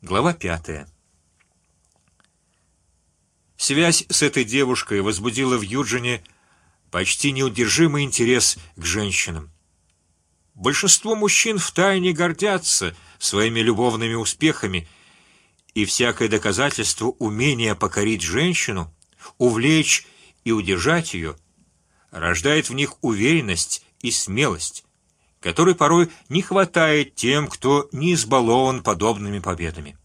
Глава пятая. Связь с этой девушкой возбудила в Юджине почти неудержимый интерес к женщинам. Большинство мужчин в тайне гордятся своими любовными успехами, и всякое доказательство умения покорить женщину, увлечь и удержать ее, рождает в них уверенность и смелость, которой порой не хватает тем, кто не избалован подобными победами.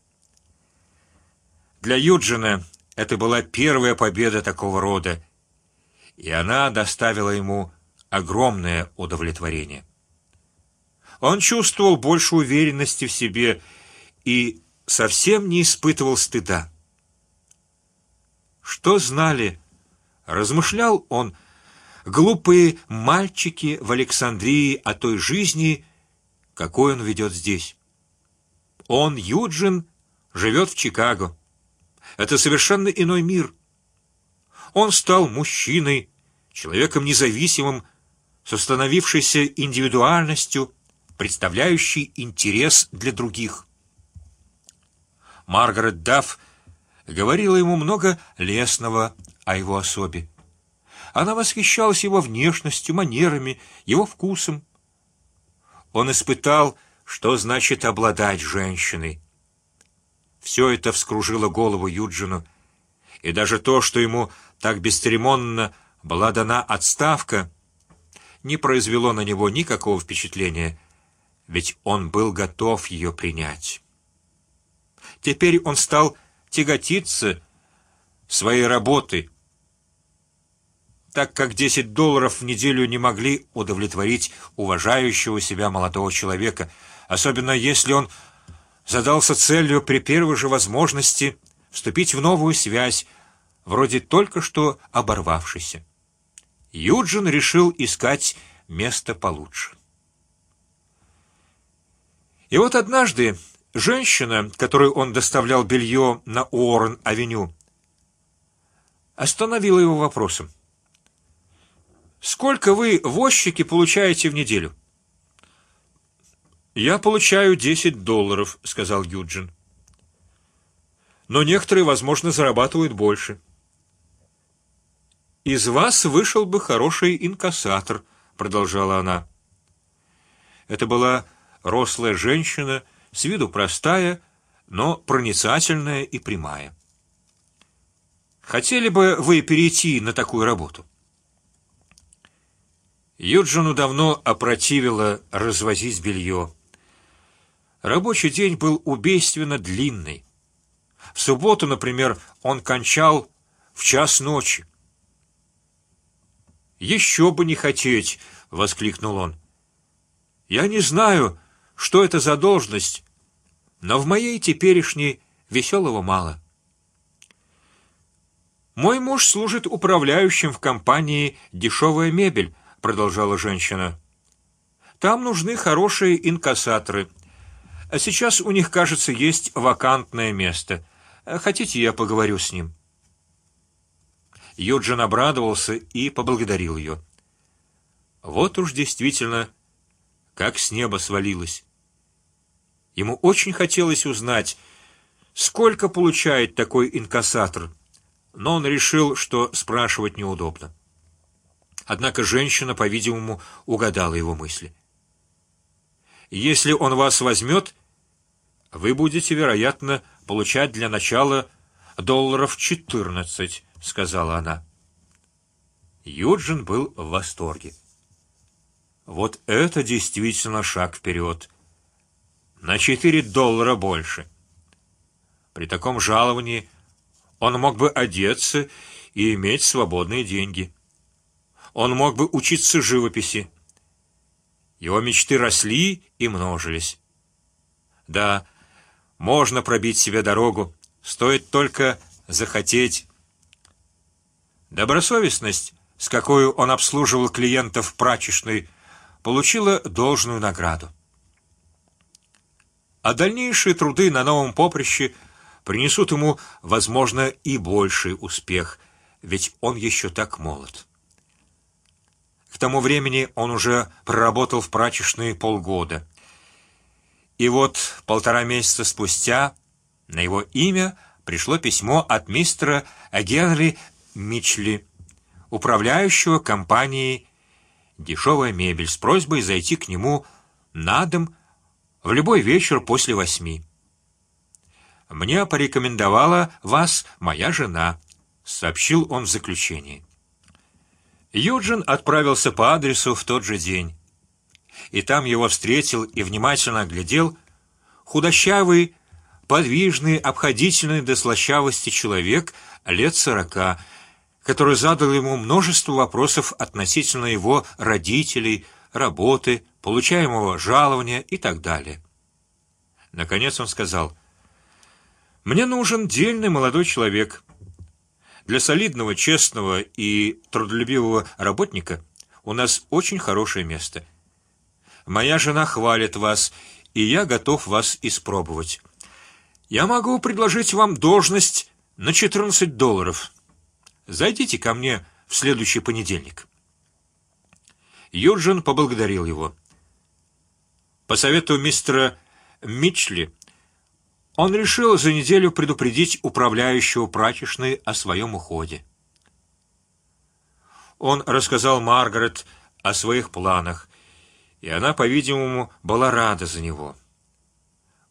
Для Юджина это была первая победа такого рода, и она доставила ему огромное удовлетворение. Он чувствовал больше уверенности в себе и совсем не испытывал стыда. Что знали, размышлял он, глупые мальчики в Александрии о той жизни, какой он ведет здесь. Он Юджин живет в Чикаго. Это совершенно иной мир. Он стал мужчиной, человеком независимым, с установившейся индивидуальностью, представляющий интерес для других. Маргарет Дафф говорила ему много лестного о его особе. Она восхищалась его внешностью, манерами, его вкусом. Он испытал, что значит обладать женщиной. Все это вскружило голову Юджину, и даже то, что ему так бесцеремонно была дана отставка, не произвело на него никакого впечатления, ведь он был готов ее принять. Теперь он стал тяготиться своей работой, так как десять долларов в неделю не могли удовлетворить уважающего себя молодого человека, особенно если он задался целью при первой же возможности вступить в новую связь, вроде только что оборвавшейся. Юджин решил искать место получше. И вот однажды женщина, которой он доставлял белье на Уоррен-авеню, остановила его вопросом: "Сколько вы возчики получаете в неделю?" Я получаю десять долларов, сказал Юджин. Но некоторые, возможно, зарабатывают больше. Из вас вышел бы хороший инкассатор, продолжала она. Это была рослая женщина, с виду простая, но проницательная и прямая. Хотели бы вы перейти на такую работу? Юджину давно опротивило развозить белье. Рабочий день был убийственно длинный. В субботу, например, он кончал в час ночи. Еще бы не хотеть, воскликнул он. Я не знаю, что это за должность, но в моей теперешней веселого мало. Мой муж служит управляющим в компании дешевая мебель, продолжала женщина. Там нужны хорошие инкассаторы. А сейчас у них, кажется, есть вакантное место. Хотите, я поговорю с ним? Юджин обрадовался и поблагодарил ее. Вот уж действительно, как с неба свалилось. Ему очень хотелось узнать, сколько получает такой инкассатор, но он решил, что спрашивать неудобно. Однако женщина, по-видимому, угадала его мысли. Если он вас возьмет, вы будете, вероятно, получать для начала долларов четырнадцать, сказала она. Юджин был в восторге. Вот это действительно шаг вперед. На четыре доллара больше. При таком жаловании он мог бы одеться и иметь свободные деньги. Он мог бы учиться живописи. Его мечты росли и множились. Да, можно пробить себе дорогу, стоит только захотеть. Добросовестность, с какой он обслуживал клиентов прачечной, получила должную награду. А дальнейшие труды на новом поприще принесут ему, возможно, и больший успех, ведь он еще так молод. Тому времени он уже проработал в прачечной полгода. И вот полтора месяца спустя На его имя пришло письмо от мистера Генри Мичли, управляющего компанией «Дешевая мебель», с просьбой зайти к нему на дом в любой вечер после восьми. Мне порекомендовала вас моя жена, сообщил он в заключении. Юджин отправился по адресу в тот же день, и там его встретил и внимательно оглядел худощавый, подвижный, обходительный до слащавости человек лет сорока, который задал ему множество вопросов относительно его родителей, работы, получаемого жалования и так далее. Наконец он сказал: "Мне нужен дельный молодой человек. Для солидного, честного и трудолюбивого работника у нас очень хорошее место. Моя жена хвалит вас, и я готов вас испробовать. Я могу предложить вам должность на 14 долларов. Зайдите ко мне в следующий понедельник. Юджин поблагодарил его. По совету мистера Митчли он решил за неделю предупредить управляющего прачечной о своем уходе. Он рассказал Маргарет о своих планах, и она, по-видимому, была рада за него.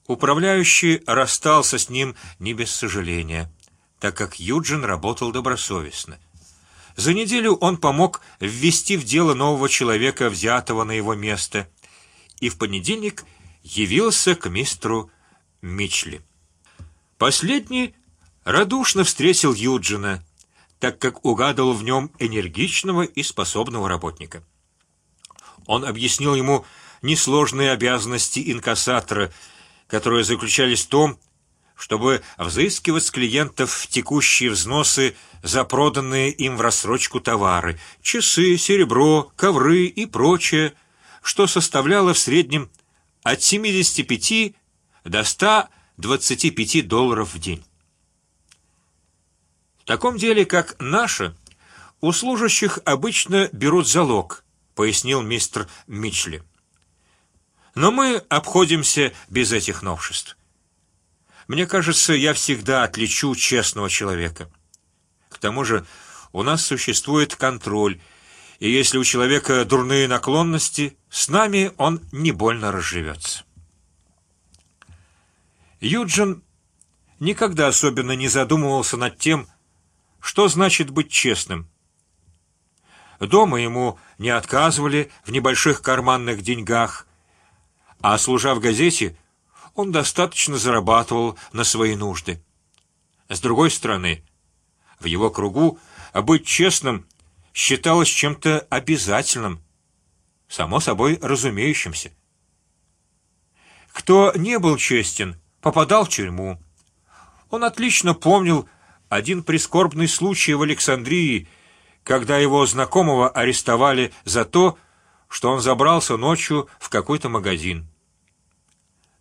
Управляющий расстался с ним не без сожаления, так как Юджин работал добросовестно. За неделю он помог ввести в дело нового человека, взятого на его место, и в понедельник явился к мистеру Мичли. Последний радушно встретил Юджина, так как угадал в нем энергичного и способного работника. Он объяснил ему несложные обязанности инкассатора которые заключались в том, чтобы взыскивать с клиентов текущие взносы за проданные им в рассрочку товары, часы, серебро, ковры и прочее, что составляло в среднем от 75 до 125 долларов в день. В таком деле, как наше, у служащих обычно берут залог, пояснил мистер Мичли. Но мы обходимся без этих новшеств. Мне кажется, я всегда отличу честного человека. К тому же у нас существует контроль, и если у человека дурные наклонности, с нами он не больно разживется. Юджин никогда особенно не задумывался над тем, что значит быть честным. Дома ему не отказывали в небольших карманных деньгах а служа в газете, он достаточно зарабатывал на свои нужды. С другой стороны, в его кругу быть честным считалось чем-то обязательным, само собой разумеющимся. Кто не был честен, попадал в тюрьму. Он отлично помнил один прискорбный случай в Александрии, когда его знакомого арестовали за то, что он забрался ночью в какой-то магазин.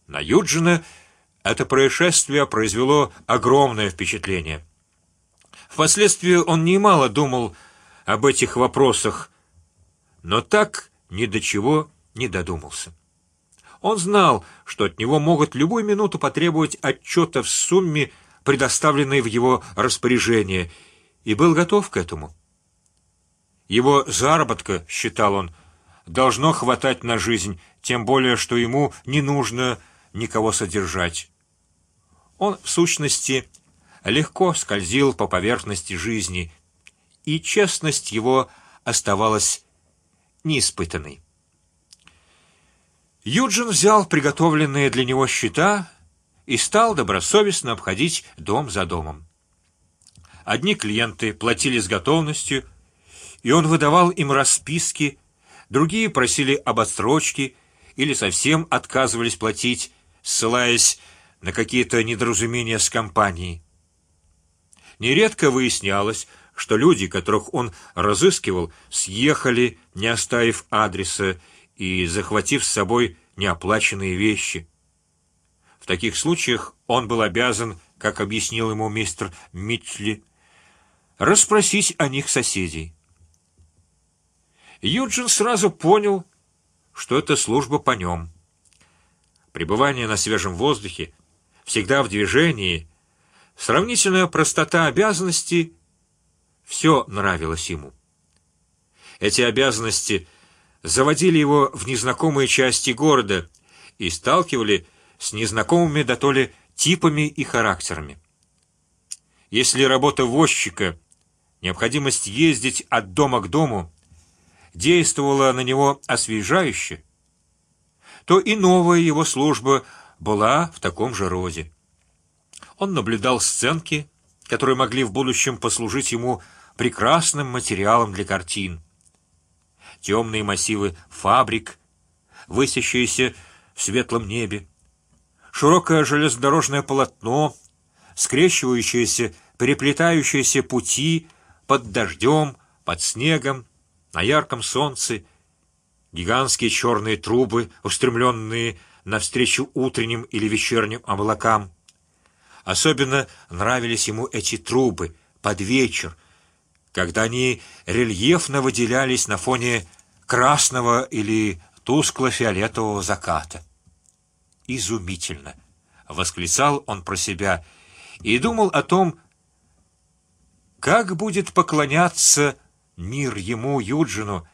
На Юджина это происшествие произвело огромное впечатление. Впоследствии он немало думал об этих вопросах, но так ни до чего не додумался. Он знал, что от него могут любую минуту потребовать отчета в сумме, предоставленной в его распоряжение, и был готов к этому. Его заработка, считал он, должно хватать на жизнь, тем более, что ему не нужно никого содержать. Он в сущности легко скользил по поверхности жизни, и честность его оставалась неиспытанной. Юджин взял приготовленные для него счета и стал добросовестно обходить дом за домом. Одни клиенты платили с готовностью, и он выдавал им расписки, другие просили об отсрочке или совсем отказывались платить, ссылаясь на какие-то недоразумения с компанией. Нередко выяснялось, что люди, которых он разыскивал, съехали, не оставив адреса и захватив с собой неоплаченные вещи. В таких случаях он был обязан, как объяснил ему мистер Митчли, расспросить о них соседей. Юджин сразу понял, что это служба по нем. Пребывание на свежем воздухе всегда в движении, сравнительная простота обязанностей, все нравилось ему. Эти обязанности заводили его в незнакомые части города и сталкивали с незнакомыми да то ли типами и характерами. Если работа возчика, необходимость ездить от дома к дому, действовала на него освежающе, то и новая его служба была в таком же роде. Он наблюдал сценки, которые могли в будущем послужить ему прекрасным материалом для картин. Темные массивы фабрик, высящиеся в светлом небе, широкое железнодорожное полотно, скрещивающиеся, переплетающиеся пути под дождем, под снегом, на ярком солнце, гигантские черные трубы, устремленные навстречу утренним или вечерним облакам. Особенно нравились ему эти трубы под вечер, когда они рельефно выделялись на фоне красного или тускло-фиолетового заката. Изумительно, восклицал он про себя и думал о том, как будет поклоняться мир ему Юджину,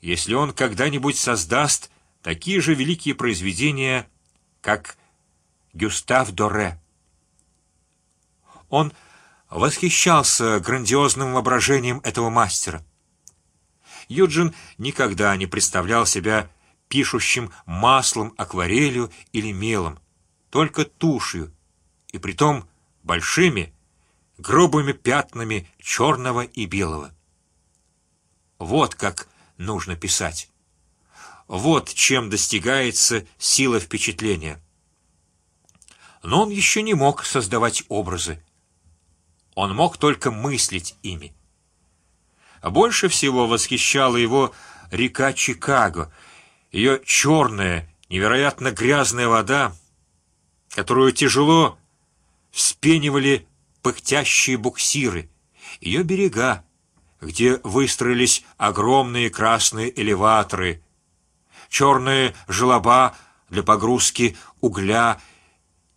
если он когда-нибудь создаст такие же великие произведения, как Гюстав Доре. Он восхищался грандиозным воображением этого мастера. Юджин никогда не представлял себя пишущим маслом, акварелью или мелом, только тушью, и притом большими, грубыми пятнами черного и белого. Вот как нужно писать. Вот чем достигается сила впечатления. Но он еще не мог создавать образы. Он мог только мыслить ими. Больше всего восхищала его река Чикаго, ее черная, невероятно грязная вода, которую тяжело вспенивали пыхтящие буксиры, ее берега, где выстроились огромные красные элеваторы, черные желоба для погрузки угля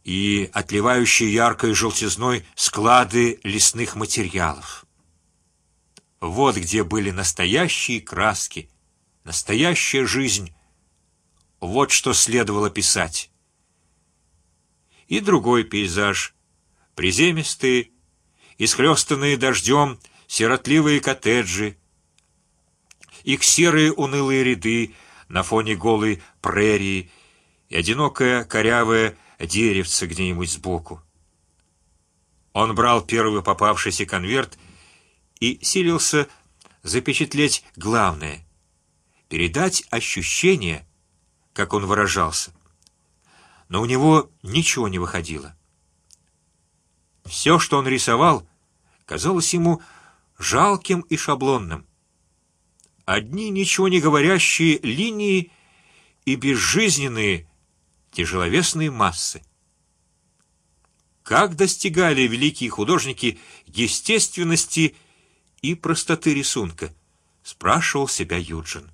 и отливающие яркой желтизной склады лесных материалов. Вот где были настоящие краски, настоящая жизнь. Вот что следовало писать. И другой пейзаж, приземистые, исхлестанные дождем сиротливые коттеджи, их серые унылые ряды на фоне голой прерии и одинокое корявое деревце где-нибудь сбоку. Он брал первый попавшийся конверт и силился запечатлеть главное, передать ощущение, как он выражался. Но у него ничего не выходило. Все, что он рисовал, казалось ему жалким и шаблонным. Одни ничего не говорящие линии и безжизненные тяжеловесные массы. Как достигали великие художники естественности и простоты рисунка? спрашивал себя Юджин.